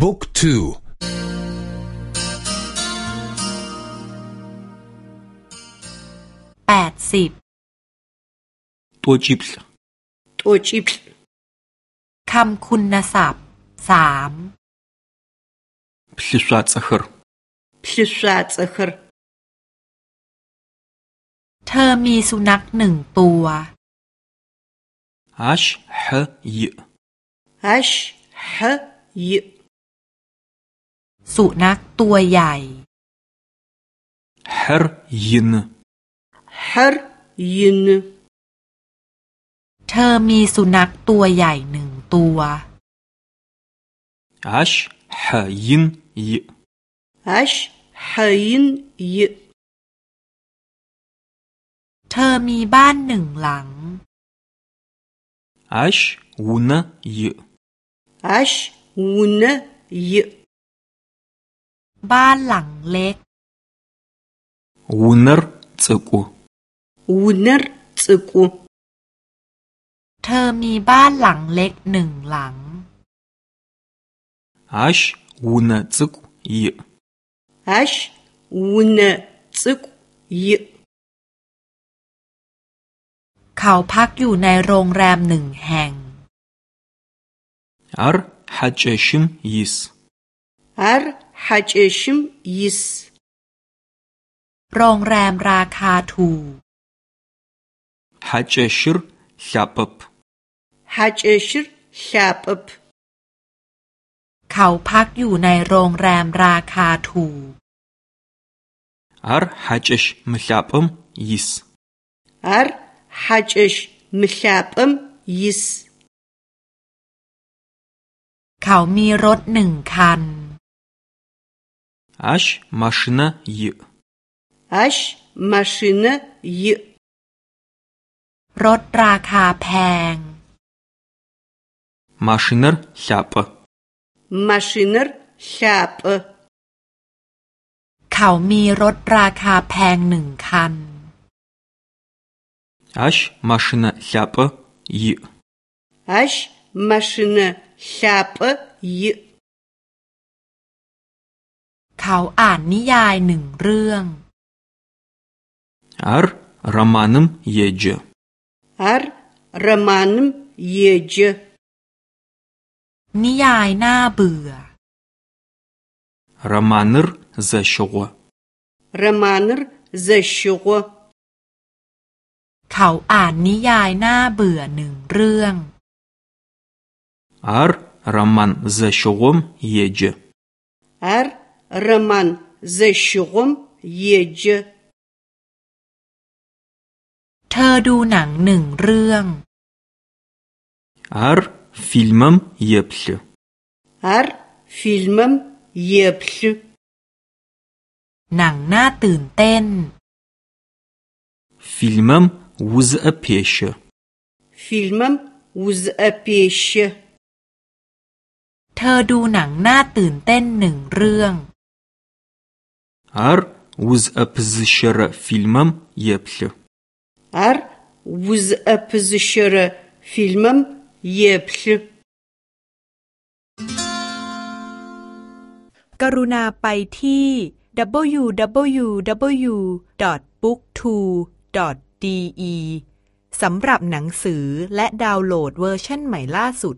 บุ๊กทูแปดสิบตัวจิบตัวจิบคำคุณศัพท์สามพลิสวาตซร์พลิสวาตซร์เธอมีสุนัขหนึ่งตัวฮัชฮยฮัชฮย สุนัขตัวใหญ่ her yin her yin เธอมีสุนัขตัวใหญ่หนึ่งตัว عشحين ي عشحين ي เธอมีบ้านหนึ่งหลัง عشون ي عشون ي บ้านหลังเล็ก Унэр цӏыкӏу. Унэр цӏыкӏу. เธอมีบ้านหลังเล็กหนึ่งหลัง Ащ унэ цӏыкӏу иӏ. Ащ унэ цӏыкӏу иӏ. เขาพักอยู่ในโรงแรมหนึ่งแห่ง Ар хьакӏэщым ис. Ар хьакӏэщым ис. โรงแรมราคาถูก Хьакӏэщыр лъапӏэп. Хьакӏэщыр лъапӏэп. เขาพักอยู่ในโรงแรมราคาถูก Ар хьакӏэщ мылъапӏэм ис. Ар хьакӏэщ мылъапӏэм ис. เขามีรถหนึ่งคัน Ащ машинэ иӏ. Ащ машинэ иӏ. รถราคาแพง Машинэр лъапӏэ. Машинэр лъапӏэ. เขามีรถราคาแพงหนึ่งคัน Ащ машинэ лъапӏэ иӏ. Ащ машинэ лъапӏэ иӏ. เขาอ่านนิยายหนึ่งเรื่อง Ар романым еджэ. Ар романым еджэ. นิยายน่าเบื่อ Романыр зэщыгъо. Романыр зэщыгъо. เขาอ่านนิยายน่าเบื่อหนึ่งเรื่อง Ар роман зэщыгъом еджэ. Ар роман зэщыгъом еджэ. เธอดูหนังหนึ่งเรื่อง Ар фильмым еплъы. Ар фильмым еплъы. หนังน่าตื่นเต้น Фильмым узыӏэпещэ. Фильмым узыӏэпещэ. เธอดูหนังน่าตื่นเต้นหนึ่งเรื่อง Ар узыӏэпызыщэрэ фильмым еплъы. Ар узыӏэпызыщэрэ фильмым еплъы. กรุณาไปที่ www.booktwo.de สำหรับหนังสือและดาวน์โหลดเวอร์ชันใหม่ล่าสุด